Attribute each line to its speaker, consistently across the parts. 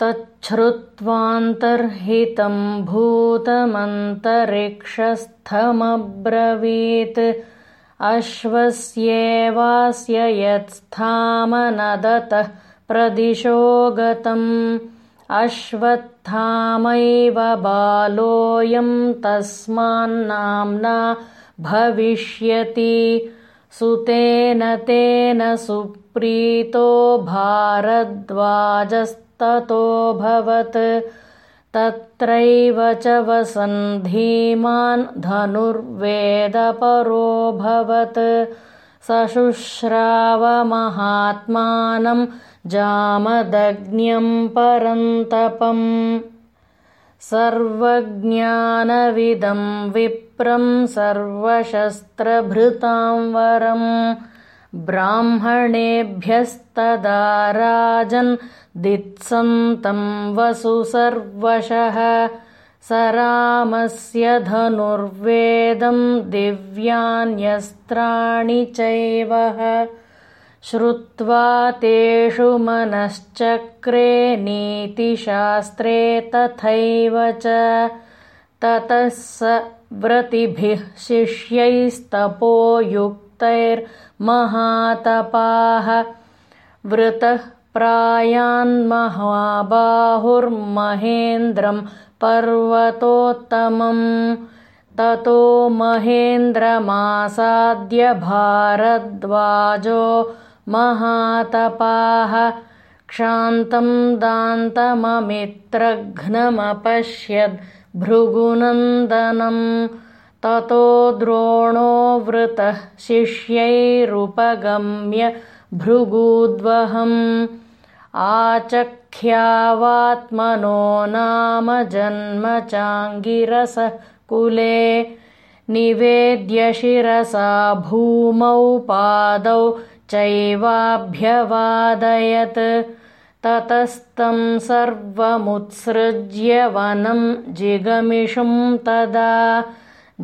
Speaker 1: तच्छ्रुत्वान्तर्हितं भूतमन्तरिक्षस्थमब्रवीत् अश्वस्येवास्य यत्स्थामनदतः प्रदिशो गतम्। अश्वत्थामैव बालोऽयं तस्मान्नाम्ना भविष्यति। सुतेन तेन सुप्रीतो भारद्वाजस्ततोऽभवत् तत्रैव च वसन्धीमान् धनुर्वेदपरोऽभवत् सशुश्रावमहात्मानं जामदग्न्यं परन्तपम्। सर्वज्ञानविदं विप्रं सर्वशस्त्रभृतां वरम् ब्राह्मणेभ्यस्तदा राजन् दित्सन्तं वसु सर्वशः। स रामस्य धनुर्वेदं दिव्यान्यस्त्राणि चैव। श्रुत्वा तेषु मनश्चक्रे नीतिशास्त्रे तथैव च। ततः स व्रतिभिः शिष्यैस्तपोयुक्तैर्महातपाः वृतः प्रायान्महाबाहुर्महेन्द्रं पर्वतोत्तमम्। ततो महेन्द्रमासाद्य भारद्वाजो महातपाः। क्षान्तं भृगुनन्दनम् ततो द्रोणो वृतः शिष्यैरुपगम्य भृगूद्वहम्। आचख्यावात्मनो नाम जन्म चाङ्गिरसः कुले निवेद्य शिरसा भूमौ पादौ चैवाभ्यवादयत्। ततस्तं सर्वमुत्सृज्य वनं जिगमिषुं तदा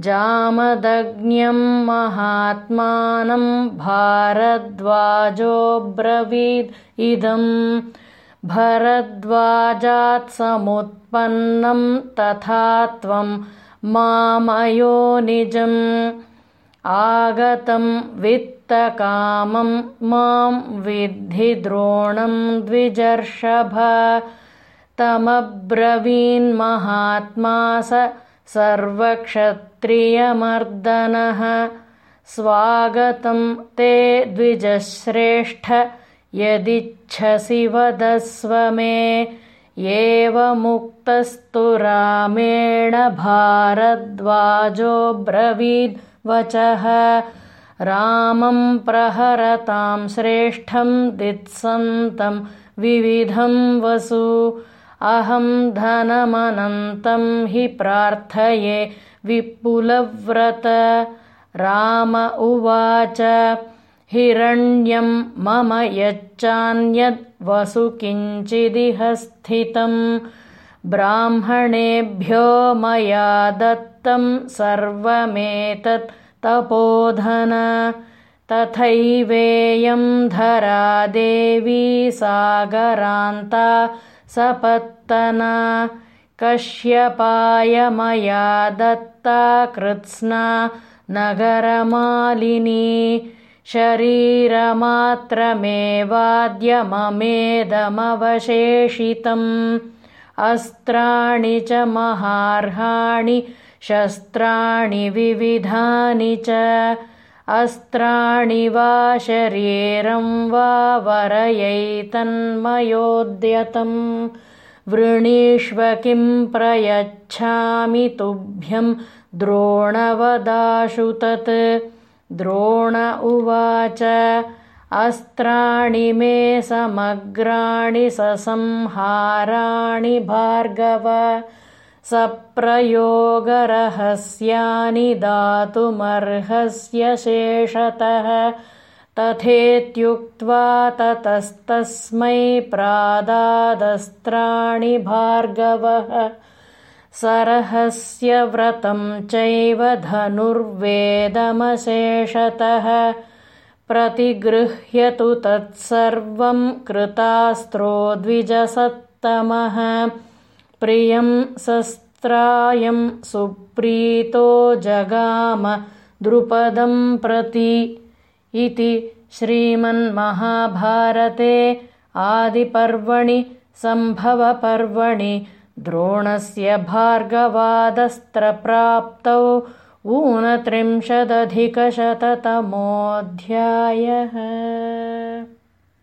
Speaker 1: जामदग्न्यं महात्मानं भारद्वाजोऽब्रवीद् इदम् भरद्वाजात्समुत्पन्नं तथा त्वं मामयोनिजम् आगतं वित्तकामं मां विद्धि द्रोणं द्विजर्षभ तमब्रवीन्महात्मा स सर्वक्षत्रियमर्दनः स्वागतं ते द्विजश्रेष्ठ। यदिच्छसि वदस्व मे। एवमुक्तस्तु रामेण भारद्वाजोऽब्रवीद्वचः रामं प्रहरतां श्रेष्ठं दित्सन्तं विविधं वसु। अहं धनमनन्तं हि प्रार्थये विपुलव्रत। राम उवाच हिरण्यं मम यच्चान्यद्वसु किञ्चिदिह स्थितं। ब्राह्मणेभ्यो मया दत्तं सर्वमेतत् तपोधन। तथैवेयं धरा देवी सागरान्ता सपत्तना कश्यपाय मया दत्ता कृत्स्ना नगरमालिनी। शरीरमात्रमेवाद्यममेदमवशेषितम्। अस्त्राणि च महार्हाणि शस्त्राणि विविधानि च। अस्त्राणि वा शरीरं वा वरयैतन्मयोद्यतम् वृणीष्व किं प्रयच्छामि तुभ्यं द्रोणवदाशु तत्। द्रोण उवाच अस्त्राणि मे समग्राणि ससंहाराणि भार्गव सप्रयोगरहस्यानि दातुमर्हस्य शेषतः तथेत्युक्त्वा ततस्तस्मै प्रादादस्त्राणि भार्गवः। सरहस्य व्रतं चैव धनुर्वेदमशेषतः। प्रतिगृह्यतु तत्सर्वं कृतास्त्रो द्विजसत् त्रिंशत्तमः प्रियं सस्त्रायं सुप्रीतो जगाम द्रुपदं प्रति इति श्रीमन्महाभारते आदिपर्वणि सम्भवपर्वणि द्रोणस्य भार्गवादस्त्रप्राप्तौ ऊनत्रिंशदधिकशततमोऽध्यायः